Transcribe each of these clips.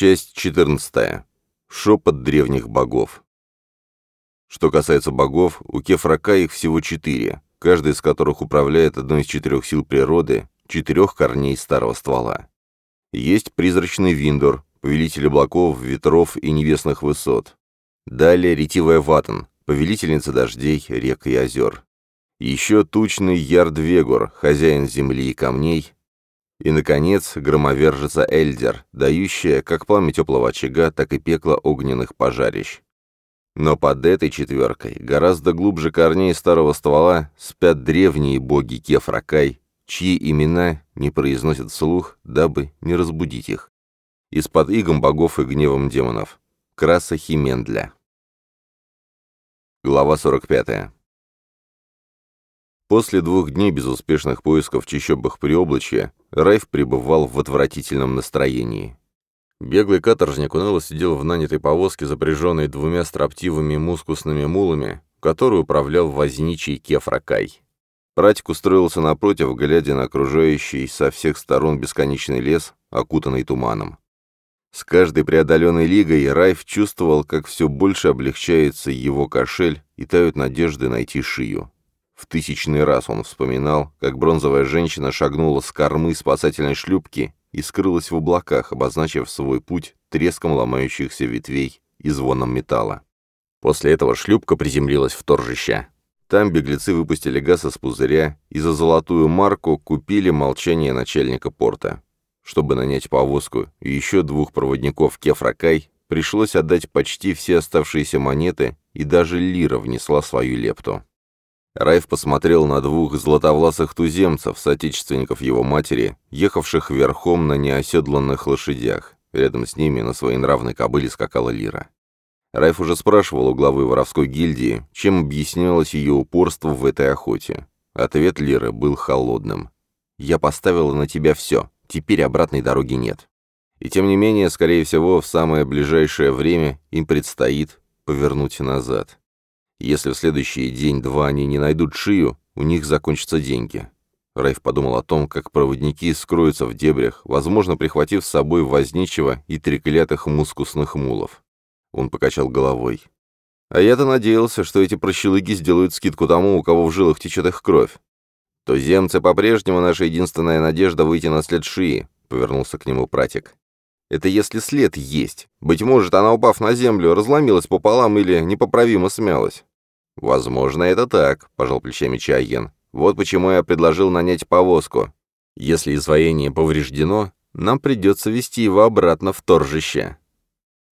Часть 14. Шепот древних богов. Что касается богов, у Кефрака их всего четыре, каждый из которых управляет одной из четырех сил природы, четырех корней старого ствола. Есть призрачный Виндор, повелитель облаков, ветров и небесных высот. Далее ретивая Ватан, повелительница дождей, рек и озер. Еще тучный Ярдвегор, хозяин земли и камней, и, наконец, громовержица Эльдер, дающая как пламя теплого очага, так и пекло огненных пожарищ. Но под этой четверкой, гораздо глубже корней старого ствола, спят древние боги Кефракай, чьи имена не произносят слух, дабы не разбудить их. Из-под игом богов и гневом демонов. Краса Химендля. Глава 45. После двух дней безуспешных поисков в чищобах приоблачья Райф пребывал в отвратительном настроении. Беглый каторжник уныло сидел в нанятой повозке, запряженной двумя строптивыми мускусными мулами, которую управлял возничий Кефракай. Пратик устроился напротив, глядя на окружающий со всех сторон бесконечный лес, окутанный туманом. С каждой преодоленной лигой Райф чувствовал, как все больше облегчается его кошель и тают надежды найти шию. В тысячный раз он вспоминал, как бронзовая женщина шагнула с кормы спасательной шлюпки и скрылась в облаках, обозначив свой путь треском ломающихся ветвей и звоном металла. После этого шлюпка приземлилась в торжище. Там беглецы выпустили газ из пузыря и за золотую марку купили молчание начальника порта. Чтобы нанять повозку и еще двух проводников Кефракай, пришлось отдать почти все оставшиеся монеты, и даже Лира внесла свою лепту. Райф посмотрел на двух златовласых туземцев, соотечественников его матери, ехавших верхом на неоседланных лошадях. Рядом с ними на своей нравной кобыле скакала Лира. Райф уже спрашивал у главы воровской гильдии, чем объяснялось ее упорство в этой охоте. Ответ Лиры был холодным. «Я поставила на тебя все. Теперь обратной дороги нет». И тем не менее, скорее всего, в самое ближайшее время им предстоит повернуть назад. Если в следующий день-два они не найдут Шию, у них закончатся деньги. Райф подумал о том, как проводники скроются в дебрях, возможно, прихватив с собой возничего и треклятых мускусных мулов. Он покачал головой. А я-то надеялся, что эти прощелыги сделают скидку тому, у кого в жилах течет их кровь. То земцы по-прежнему наша единственная надежда выйти на след Шии», — повернулся к нему пратик. «Это если след есть. Быть может, она, упав на землю, разломилась пополам или непоправимо смялась. «Возможно, это так», — пожал плечами Чайгин. «Вот почему я предложил нанять повозку. Если изваяние повреждено, нам придется вести его обратно в торжище».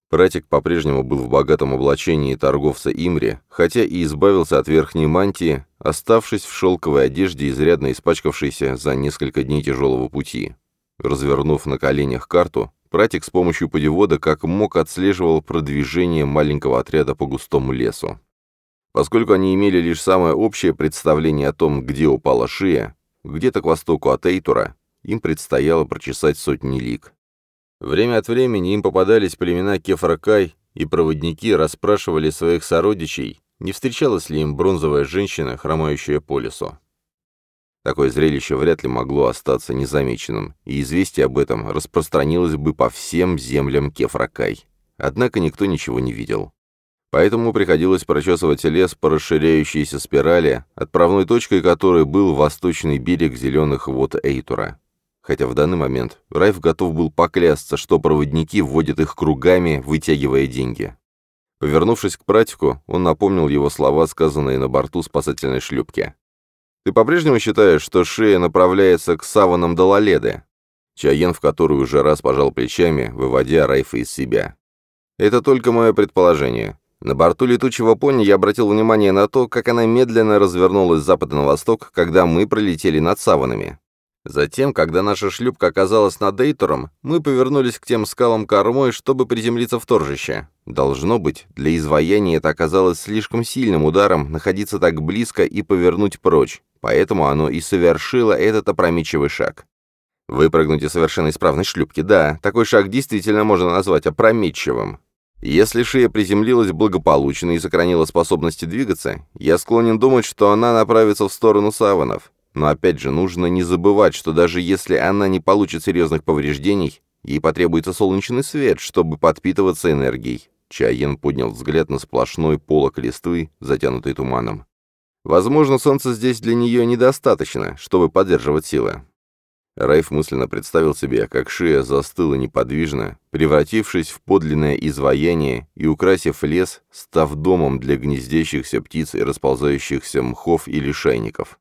Пратик по-прежнему был в богатом облачении торговца Имри, хотя и избавился от верхней мантии, оставшись в шелковой одежде, изрядно испачкавшейся за несколько дней тяжелого пути. Развернув на коленях карту, Пратик с помощью подевода как мог отслеживал продвижение маленького отряда по густому лесу. Поскольку они имели лишь самое общее представление о том, где упала шия, где-то к востоку от Эйтура, им предстояло прочесать сотни лиг. Время от времени им попадались племена Кефракай, и проводники расспрашивали своих сородичей, не встречалась ли им бронзовая женщина, хромающая по лесу. Такое зрелище вряд ли могло остаться незамеченным, и известие об этом распространилось бы по всем землям Кефракай. Однако никто ничего не видел. Поэтому приходилось прочесывать лес по расширяющейся спирали, отправной точкой которой был восточный берег зеленых вод Эйтура. Хотя в данный момент Райф готов был поклясться, что проводники вводят их кругами, вытягивая деньги. Повернувшись к практику, он напомнил его слова, сказанные на борту спасательной шлюпки. «Ты по-прежнему считаешь, что шея направляется к саванам Далаледы?» Чаен в который уже раз пожал плечами, выводя Райфа из себя. «Это только мое предположение. На борту летучего пони я обратил внимание на то, как она медленно развернулась с запада на восток, когда мы пролетели над саванами. Затем, когда наша шлюпка оказалась над Эйтором, мы повернулись к тем скалам кормой, чтобы приземлиться в торжище. Должно быть, для изваяния это оказалось слишком сильным ударом находиться так близко и повернуть прочь, поэтому оно и совершило этот опрометчивый шаг. Выпрыгнуть из совершенно исправной шлюпки, да, такой шаг действительно можно назвать опрометчивым, если шея приземлилась благополучно и сохранила способности двигаться, я склонен думать, что она направится в сторону саванов. Но опять же, нужно не забывать, что даже если она не получит серьезных повреждений, ей потребуется солнечный свет, чтобы подпитываться энергией. Чайен поднял взгляд на сплошной полок листвы, затянутый туманом. Возможно, солнца здесь для нее недостаточно, чтобы поддерживать силы. Райф мысленно представил себе, как шея застыла неподвижно, превратившись в подлинное изваяние и украсив лес, став домом для гнездящихся птиц и расползающихся мхов и лишайников.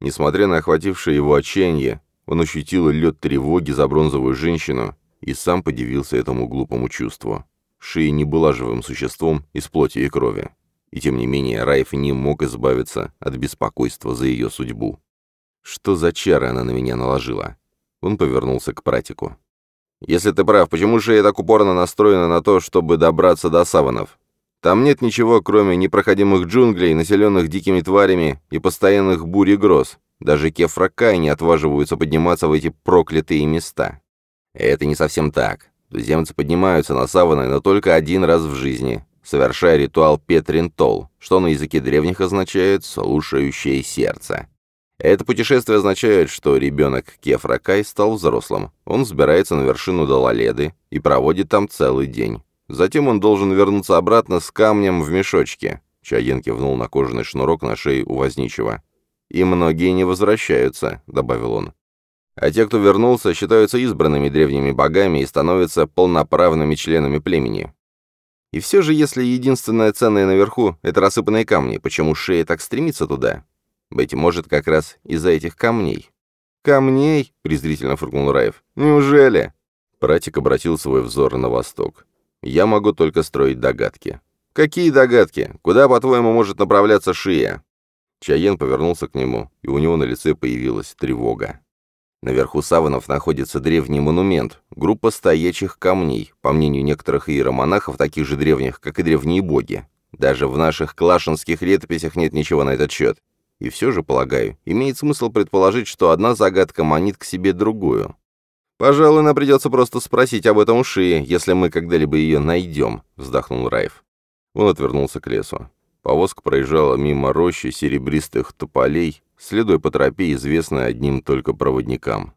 Несмотря на охватившее его отчаяние, он ощутил лед тревоги за бронзовую женщину и сам подивился этому глупому чувству. Шия не была живым существом из плоти и крови. И тем не менее Райф не мог избавиться от беспокойства за ее судьбу. Что за чары она на меня наложила? Он повернулся к пратику. «Если ты прав, почему же я так упорно настроена на то, чтобы добраться до саванов? Там нет ничего, кроме непроходимых джунглей, населенных дикими тварями и постоянных бурь и гроз. Даже кефракай не отваживаются подниматься в эти проклятые места». «Это не совсем так. Туземцы поднимаются на саваны, но только один раз в жизни, совершая ритуал Петрин Тол, что на языке древних означает «слушающее сердце». Это путешествие означает, что ребенок Кефракай стал взрослым. Он взбирается на вершину Далаледы и проводит там целый день. Затем он должен вернуться обратно с камнем в мешочке. Чаен кивнул на кожаный шнурок на шее у возничего. «И многие не возвращаются», — добавил он. «А те, кто вернулся, считаются избранными древними богами и становятся полноправными членами племени». И все же, если единственное ценное наверху — это рассыпанные камни, почему шея так стремится туда? Быть может, как раз из-за этих камней. «Камней?» — презрительно фыркнул Раев. «Неужели?» Пратик обратил свой взор на восток. «Я могу только строить догадки». «Какие догадки? Куда, по-твоему, может направляться шия?» Чаен повернулся к нему, и у него на лице появилась тревога. Наверху саванов находится древний монумент, группа стоячих камней, по мнению некоторых иеромонахов, таких же древних, как и древние боги. Даже в наших клашинских летописях нет ничего на этот счет. И все же, полагаю, имеет смысл предположить, что одна загадка манит к себе другую. «Пожалуй, нам придется просто спросить об этом у Шии, если мы когда-либо ее найдем», — вздохнул Райф. Он отвернулся к лесу. Повозка проезжала мимо рощи серебристых тополей, следуя по тропе, известной одним только проводникам.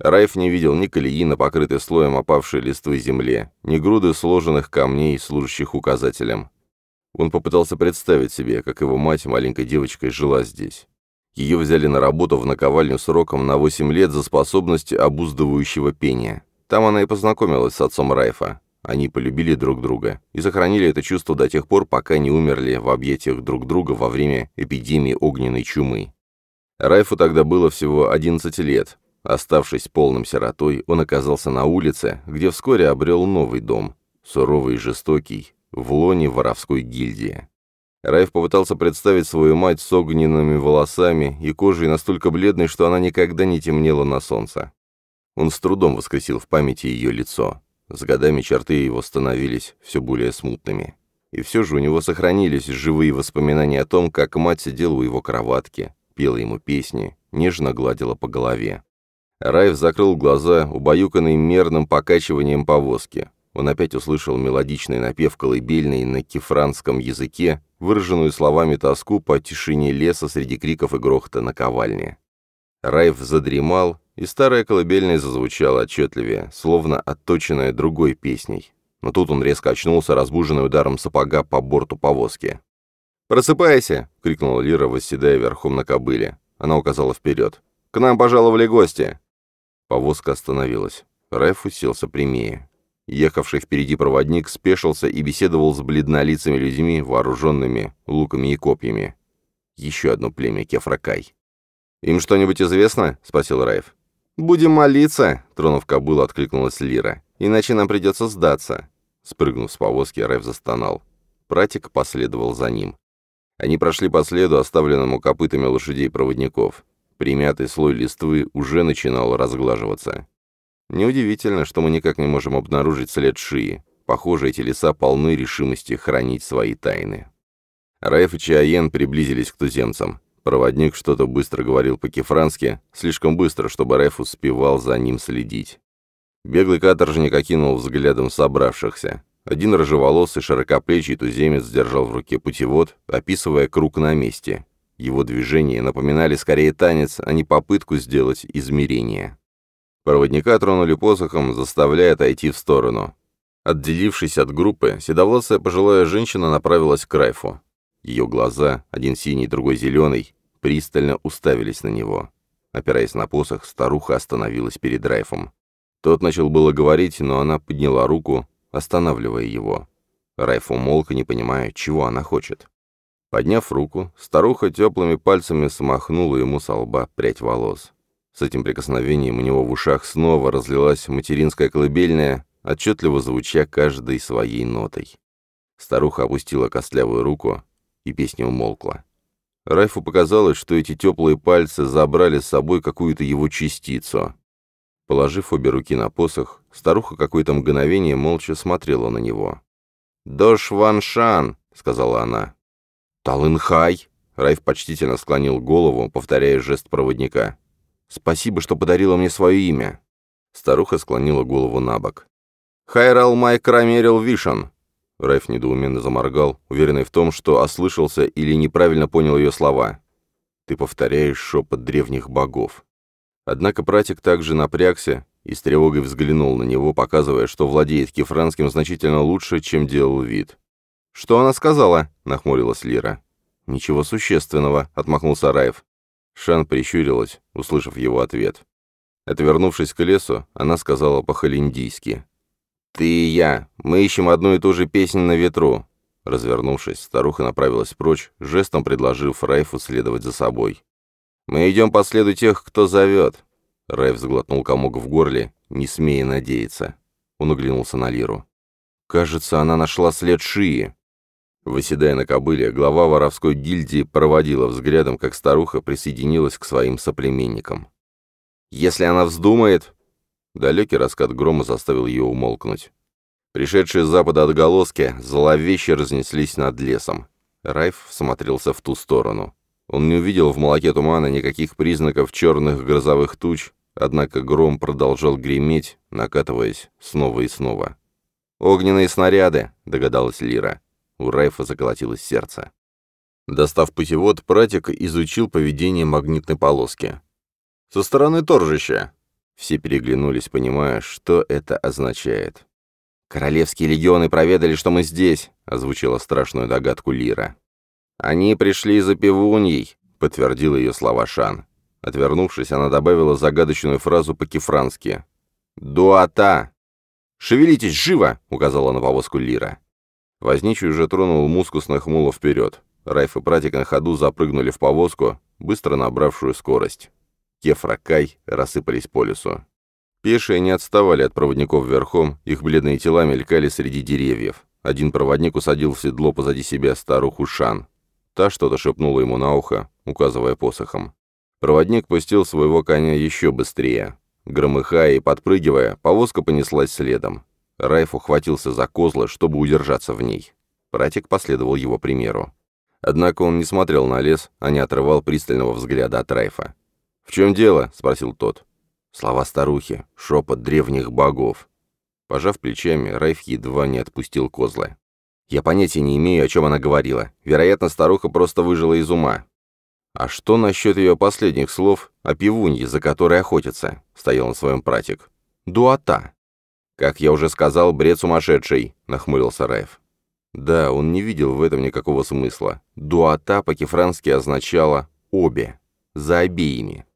Райф не видел ни колеи на покрытой слоем опавшей листвы земле, ни груды сложенных камней, служащих указателем. Он попытался представить себе, как его мать маленькой девочкой жила здесь. Ее взяли на работу в наковальню сроком на 8 лет за способности обуздывающего пения. Там она и познакомилась с отцом Райфа. Они полюбили друг друга и сохранили это чувство до тех пор, пока не умерли в объятиях друг друга во время эпидемии огненной чумы. Райфу тогда было всего 11 лет. Оставшись полным сиротой, он оказался на улице, где вскоре обрел новый дом. Суровый и жестокий, в лоне воровской гильдии. Райф попытался представить свою мать с огненными волосами и кожей настолько бледной, что она никогда не темнела на солнце. Он с трудом воскресил в памяти ее лицо. С годами черты его становились все более смутными. И все же у него сохранились живые воспоминания о том, как мать сидела у его кроватки, пела ему песни, нежно гладила по голове. Райф закрыл глаза, убаюканный мерным покачиванием повозки он опять услышал мелодичный напев колыбельной на кефранском языке, выраженную словами тоску по тишине леса среди криков и грохота наковальни. Райф задремал, и старая колыбельная зазвучала отчетливее, словно отточенная другой песней. Но тут он резко очнулся, разбуженный ударом сапога по борту повозки. «Просыпайся!» — крикнула Лира, восседая верхом на кобыле. Она указала вперед. «К нам пожаловали гости!» Повозка остановилась. Райф уселся прямее. Ехавший впереди проводник спешился и беседовал с бледнолицами людьми, вооруженными луками и копьями. Еще одно племя Кефракай. «Им что-нибудь известно?» — спросил Раев. «Будем молиться!» — тронув кобылу, откликнулась Лира. «Иначе нам придется сдаться!» Спрыгнув с повозки, Раев застонал. Пратик последовал за ним. Они прошли по следу, оставленному копытами лошадей проводников. Примятый слой листвы уже начинал разглаживаться. Неудивительно, что мы никак не можем обнаружить след Шии. Похоже, эти леса полны решимости хранить свои тайны. Раев и Чаен приблизились к туземцам. Проводник что-то быстро говорил по-кефрански, слишком быстро, чтобы Реф успевал за ним следить. Беглый каторжник окинул взглядом собравшихся. Один рыжеволосый, широкоплечий туземец держал в руке путевод, описывая круг на месте. Его движения напоминали скорее танец, а не попытку сделать измерение. Проводника тронули посохом, заставляя отойти в сторону. Отделившись от группы, седовласая пожилая женщина направилась к Райфу. Ее глаза, один синий, другой зеленый, пристально уставились на него. Опираясь на посох, старуха остановилась перед Райфом. Тот начал было говорить, но она подняла руку, останавливая его. Райф умолк, не понимая, чего она хочет. Подняв руку, старуха теплыми пальцами смахнула ему со лба прядь волос. С этим прикосновением у него в ушах снова разлилась материнская колыбельная, отчетливо звуча каждой своей нотой. Старуха опустила костлявую руку, и песня умолкла. Райфу показалось, что эти теплые пальцы забрали с собой какую-то его частицу. Положив обе руки на посох, старуха какое-то мгновение молча смотрела на него. «Дош Ван Шан!» — сказала она. «Талынхай!» — Райф почтительно склонил голову, повторяя жест проводника. Спасибо, что подарила мне свое имя». Старуха склонила голову на бок. «Хайрал Майк Рамерил Вишен». Райф недоуменно заморгал, уверенный в том, что ослышался или неправильно понял ее слова. «Ты повторяешь шепот древних богов». Однако пратик также напрягся и с тревогой взглянул на него, показывая, что владеет кефранским значительно лучше, чем делал вид. «Что она сказала?» — нахмурилась Лира. «Ничего существенного», — отмахнулся Раев. Шан прищурилась, услышав его ответ. Отвернувшись к лесу, она сказала по-холиндийски. «Ты и я. Мы ищем одну и ту же песню на ветру». Развернувшись, старуха направилась прочь, жестом предложив Райфу следовать за собой. «Мы идем по следу тех, кто зовет». Райф сглотнул комок в горле, не смея надеяться. Он оглянулся на Лиру. «Кажется, она нашла след Шии». Выседая на кобыле, глава воровской гильдии проводила взглядом, как старуха присоединилась к своим соплеменникам. «Если она вздумает...» Далекий раскат грома заставил ее умолкнуть. Пришедшие с запада отголоски зловеще разнеслись над лесом. Райф смотрелся в ту сторону. Он не увидел в молоке тумана никаких признаков черных грозовых туч, однако гром продолжал греметь, накатываясь снова и снова. «Огненные снаряды», — догадалась Лира. У Райфа заколотилось сердце. Достав путевод, пратик изучил поведение магнитной полоски. «Со стороны торжища!» Все переглянулись, понимая, что это означает. «Королевские легионы проведали, что мы здесь», — озвучила страшную догадку Лира. «Они пришли за пивуньей», — подтвердил ее слова Шан. Отвернувшись, она добавила загадочную фразу по-кефрански. «Дуата!» «Шевелитесь, живо!» — указала на повозку Лира. Возничий уже тронул мускусных мулов вперед. Райф и Пратик на ходу запрыгнули в повозку, быстро набравшую скорость. Кефра Кай рассыпались по лесу. Пешие не отставали от проводников верхом, их бледные тела мелькали среди деревьев. Один проводник усадил в седло позади себя старуху Шан. Та что-то шепнула ему на ухо, указывая посохом. Проводник пустил своего коня еще быстрее. Громыхая и подпрыгивая, повозка понеслась следом. Райф ухватился за козла, чтобы удержаться в ней. Пратик последовал его примеру. Однако он не смотрел на лес, а не отрывал пристального взгляда от Райфа. «В чем дело?» — спросил тот. Слова старухи, шепот древних богов. Пожав плечами, Райф едва не отпустил козла. «Я понятия не имею, о чем она говорила. Вероятно, старуха просто выжила из ума». «А что насчет ее последних слов о пивунье, за которой охотятся?» — стоял на своем пратик. «Дуата». «Как я уже сказал, бред сумасшедший», — нахмурился Раев. Да, он не видел в этом никакого смысла. «Дуата» по-кефрански означало «обе», «за обеими».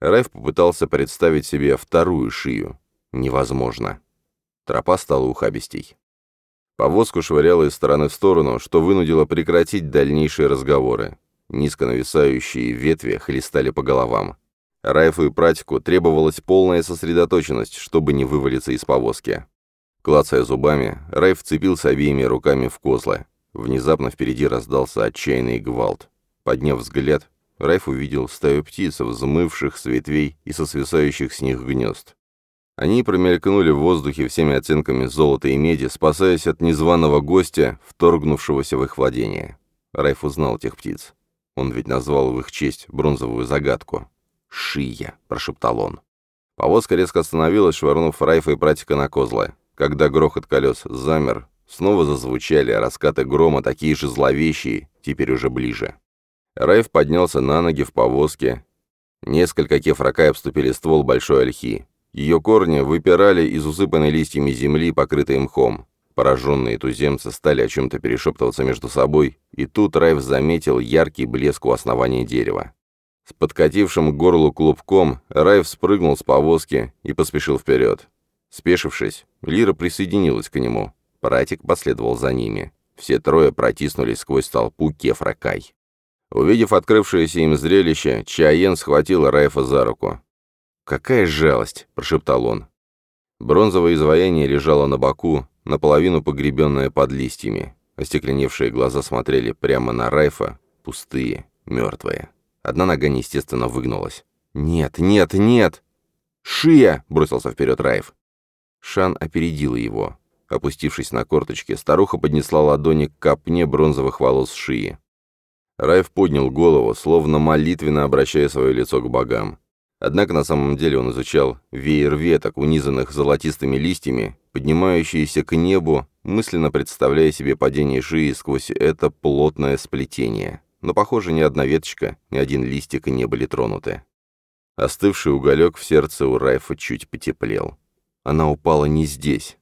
Райф попытался представить себе вторую шию. Невозможно. Тропа стала ухабистей. Повозку швыряло из стороны в сторону, что вынудило прекратить дальнейшие разговоры. Низко нависающие ветви хлестали по головам. Райфу и Пратику требовалась полная сосредоточенность, чтобы не вывалиться из повозки. Клацая зубами, Райф вцепился обеими руками в козлы. Внезапно впереди раздался отчаянный гвалт. Подняв взгляд, Райф увидел стаю птиц, взмывших с ветвей и со свисающих с них гнезд. Они промелькнули в воздухе всеми оттенками золота и меди, спасаясь от незваного гостя, вторгнувшегося в их владение. Райф узнал тех птиц. Он ведь назвал в их честь бронзовую загадку шия!» — прошептал он. Повозка резко остановилась, швырнув Райфа и братика на козлы. Когда грохот колес замер, снова зазвучали раскаты грома, такие же зловещие, теперь уже ближе. Райф поднялся на ноги в повозке. Несколько кефракай обступили ствол большой ольхи. Ее корни выпирали из усыпанной листьями земли, покрытой мхом. Пораженные туземцы стали о чем-то перешептываться между собой, и тут Райф заметил яркий блеск у основания дерева. С подкатившим к горлу клубком Райф спрыгнул с повозки и поспешил вперед. Спешившись, Лира присоединилась к нему. Пратик последовал за ними. Все трое протиснулись сквозь толпу кефракай. Увидев открывшееся им зрелище, Чаен схватил Райфа за руку. «Какая жалость!» – прошептал он. Бронзовое изваяние лежало на боку, наполовину погребенное под листьями. Остекленевшие глаза смотрели прямо на Райфа, пустые, мертвые. Одна нога неестественно выгнулась. «Нет, нет, нет!» «Шия!» — бросился вперед Раев. Шан опередил его. Опустившись на корточки, старуха поднесла ладони к копне бронзовых волос Шии. Раев поднял голову, словно молитвенно обращая свое лицо к богам. Однако на самом деле он изучал веер веток, унизанных золотистыми листьями, поднимающиеся к небу, мысленно представляя себе падение Шии сквозь это плотное сплетение но, похоже, ни одна веточка, ни один листик не были тронуты. Остывший уголек в сердце у Райфа чуть потеплел. Она упала не здесь.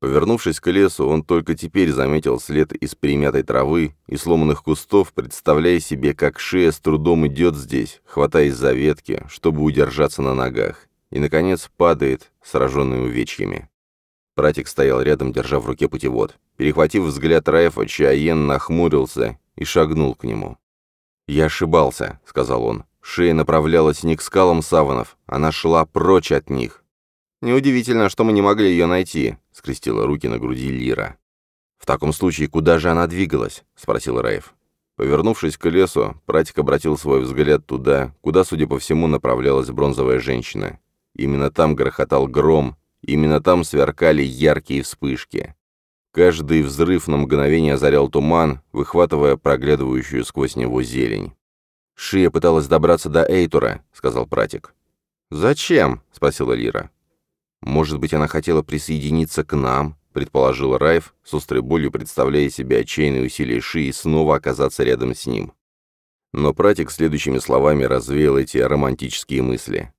Повернувшись к лесу, он только теперь заметил след из примятой травы и сломанных кустов, представляя себе, как шея с трудом идет здесь, хватаясь за ветки, чтобы удержаться на ногах, и, наконец, падает, сраженный увечьями. братик стоял рядом, держа в руке путевод. Перехватив взгляд Райфа, Чаен нахмурился и шагнул к нему. «Я ошибался», — сказал он. «Шея направлялась не к скалам саванов, она шла прочь от них». «Неудивительно, что мы не могли ее найти», — скрестила руки на груди Лира. «В таком случае, куда же она двигалась?» — спросил Раев. Повернувшись к лесу, пратик обратил свой взгляд туда, куда, судя по всему, направлялась бронзовая женщина. Именно там грохотал гром, именно там сверкали яркие вспышки. Каждый взрыв на мгновение озарял туман, выхватывая проглядывающую сквозь него зелень. «Шия пыталась добраться до Эйтура», — сказал пратик. «Зачем?» — спросила Лира. «Может быть, она хотела присоединиться к нам?» — предположил Райф, с острой болью представляя себе отчаянные усилия Шии снова оказаться рядом с ним. Но пратик следующими словами развеял эти романтические мысли.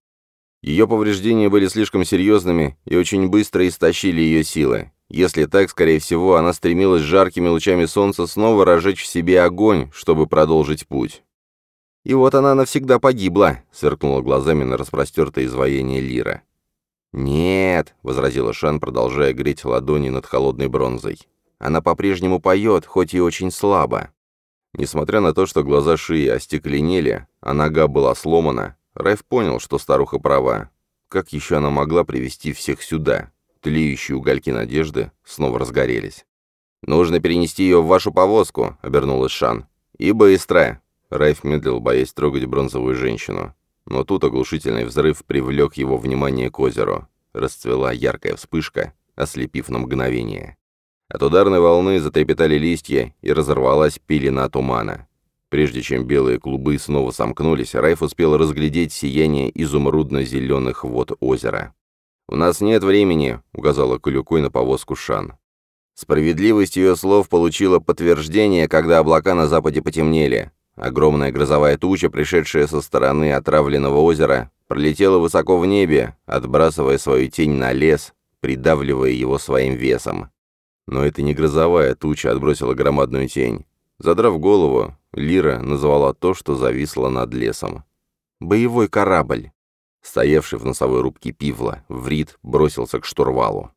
Ее повреждения были слишком серьезными и очень быстро истощили ее силы. Если так, скорее всего, она стремилась жаркими лучами солнца снова разжечь в себе огонь, чтобы продолжить путь. «И вот она навсегда погибла», — сверкнула глазами на распростертое изваяние Лира. «Нет», — возразила Шан, продолжая греть ладони над холодной бронзой. «Она по-прежнему поет, хоть и очень слабо». Несмотря на то, что глаза Шии остекленели, а нога была сломана, Райф понял, что старуха права. Как еще она могла привести всех сюда, Тлеющие угольки надежды снова разгорелись. «Нужно перенести ее в вашу повозку», — обернулась Шан. «И быстро!» Райф медлил, боясь трогать бронзовую женщину. Но тут оглушительный взрыв привлек его внимание к озеру. Расцвела яркая вспышка, ослепив на мгновение. От ударной волны затрепетали листья и разорвалась пелена тумана. Прежде чем белые клубы снова сомкнулись, Райф успел разглядеть сияние изумрудно-зеленых вод озера. «У нас нет времени», — указала Кулюкой на повозку Шан. Справедливость ее слов получила подтверждение, когда облака на западе потемнели. Огромная грозовая туча, пришедшая со стороны отравленного озера, пролетела высоко в небе, отбрасывая свою тень на лес, придавливая его своим весом. Но это не грозовая туча отбросила громадную тень. Задрав голову, Лира назвала то, что зависло над лесом. «Боевой корабль». Стоявший в носовой рубке пивла, Врит бросился к штурвалу.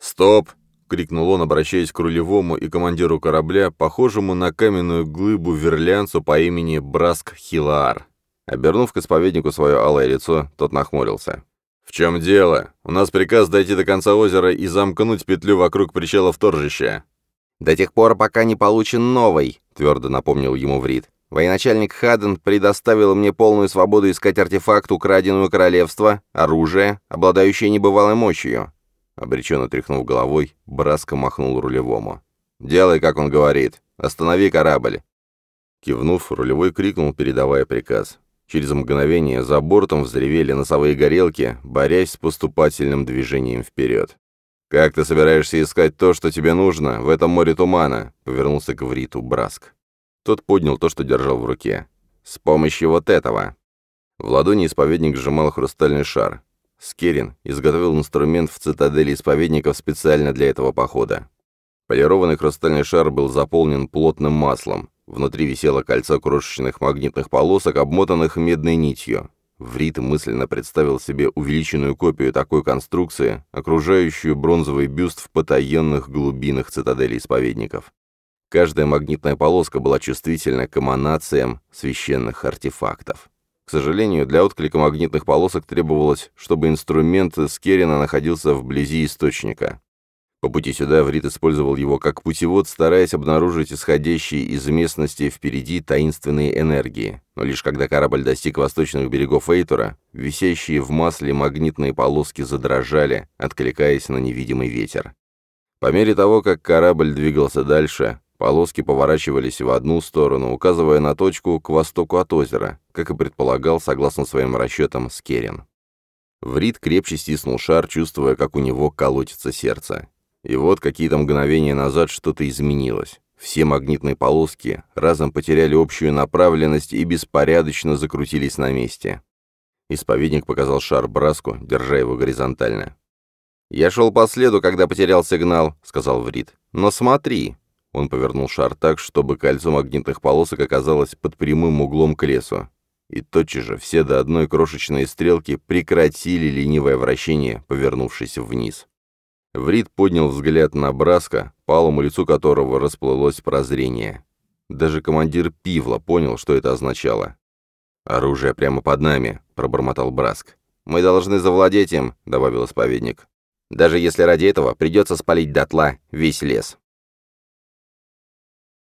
«Стоп!» — крикнул он, обращаясь к рулевому и командиру корабля, похожему на каменную глыбу верлянцу по имени Браск Хилар. Обернув к исповеднику свое алое лицо, тот нахмурился. «В чем дело? У нас приказ дойти до конца озера и замкнуть петлю вокруг причала вторжища». «До тех пор, пока не получен новый», — твердо напомнил ему Врит. Военачальник Хаден предоставил мне полную свободу искать артефакт, украденное королевство, оружие, обладающее небывалой мощью. Обреченно тряхнув головой, Браско махнул рулевому. «Делай, как он говорит. Останови корабль». Кивнув, рулевой крикнул, передавая приказ. Через мгновение за бортом взревели носовые горелки, борясь с поступательным движением вперед. «Как ты собираешься искать то, что тебе нужно, в этом море тумана?» — повернулся к Вриту Браск. Тот поднял то, что держал в руке. «С помощью вот этого!» В ладони исповедник сжимал хрустальный шар. Скерин изготовил инструмент в цитадели исповедников специально для этого похода. Полированный хрустальный шар был заполнен плотным маслом. Внутри висело кольцо крошечных магнитных полосок, обмотанных медной нитью. Врит мысленно представил себе увеличенную копию такой конструкции, окружающую бронзовый бюст в потаенных глубинах цитадели исповедников. Каждая магнитная полоска была чувствительна к эманациям священных артефактов. К сожалению, для отклика магнитных полосок требовалось, чтобы инструмент Скерина находился вблизи источника. По пути сюда Врит использовал его как путевод, стараясь обнаружить исходящие из местности впереди таинственные энергии. Но лишь когда корабль достиг восточных берегов Эйтора, висящие в масле магнитные полоски задрожали, откликаясь на невидимый ветер. По мере того, как корабль двигался дальше, Полоски поворачивались в одну сторону, указывая на точку к востоку от озера, как и предполагал, согласно своим расчетам, Скерин. Врит крепче стиснул шар, чувствуя, как у него колотится сердце. И вот какие-то мгновения назад что-то изменилось. Все магнитные полоски разом потеряли общую направленность и беспорядочно закрутились на месте. Исповедник показал шар Браску, держа его горизонтально. «Я шел по следу, когда потерял сигнал», — сказал Врит. «Но смотри!» Он повернул шар так, чтобы кольцо магнитных полосок оказалось под прямым углом к лесу. И тотчас же все до одной крошечной стрелки прекратили ленивое вращение, повернувшись вниз. Врид поднял взгляд на Браска, палому лицу которого расплылось прозрение. Даже командир Пивла понял, что это означало. «Оружие прямо под нами», — пробормотал Браск. «Мы должны завладеть им», — добавил исповедник. «Даже если ради этого придется спалить дотла весь лес».